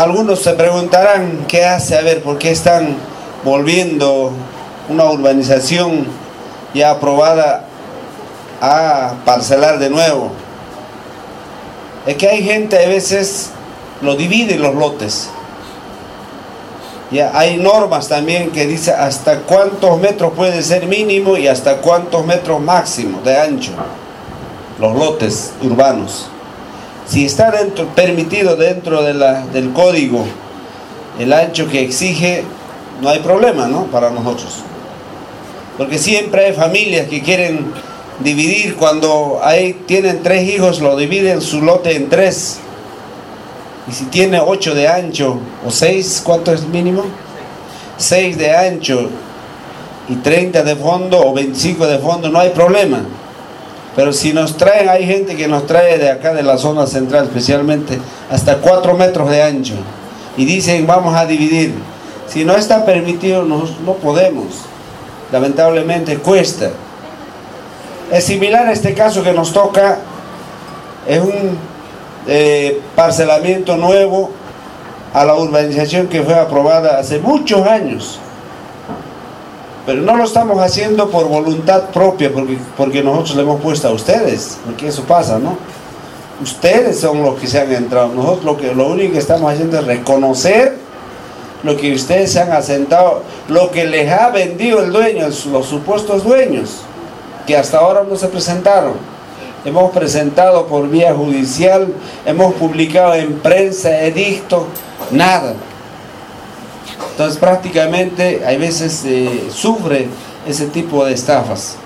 algunos se preguntarán qué hace, a ver, por qué están volviendo una urbanización ya aprobada a parcelar de nuevo. Es que hay gente a veces lo divide los lotes. Ya hay normas también que dice hasta cuántos metros puede ser mínimo y hasta cuántos metros máximo de ancho los lotes urbanos. Si está permitido dentro del código el ancho que exige, no hay problema, ¿no? Para nosotros. Porque siempre hay familias que quieren dividir, cuando tienen tres hijos, lo dividen su lote en tres. Y si tiene ocho de ancho o seis, ¿cuánto es mínimo? Seis de ancho y 30 de fondo o 25 de fondo, no hay problema. Pero si nos traen, hay gente que nos trae de acá de la zona central especialmente, hasta 4 metros de ancho. Y dicen, vamos a dividir. Si no está permitido, no, no podemos. Lamentablemente cuesta. Es similar a este caso que nos toca, es un eh, parcelamiento nuevo a la urbanización que fue aprobada hace muchos años. Pero no lo estamos haciendo por voluntad propia, porque, porque nosotros le hemos puesto a ustedes, porque eso pasa, ¿no? Ustedes son los que se han entrado. Nosotros lo, que, lo único que estamos haciendo es reconocer lo que ustedes se han asentado, lo que les ha vendido el dueño, los supuestos dueños, que hasta ahora no se presentaron. Hemos presentado por vía judicial, hemos publicado en prensa, edicto, nada. Entonces prácticamente hay veces eh, sufre ese tipo de estafas.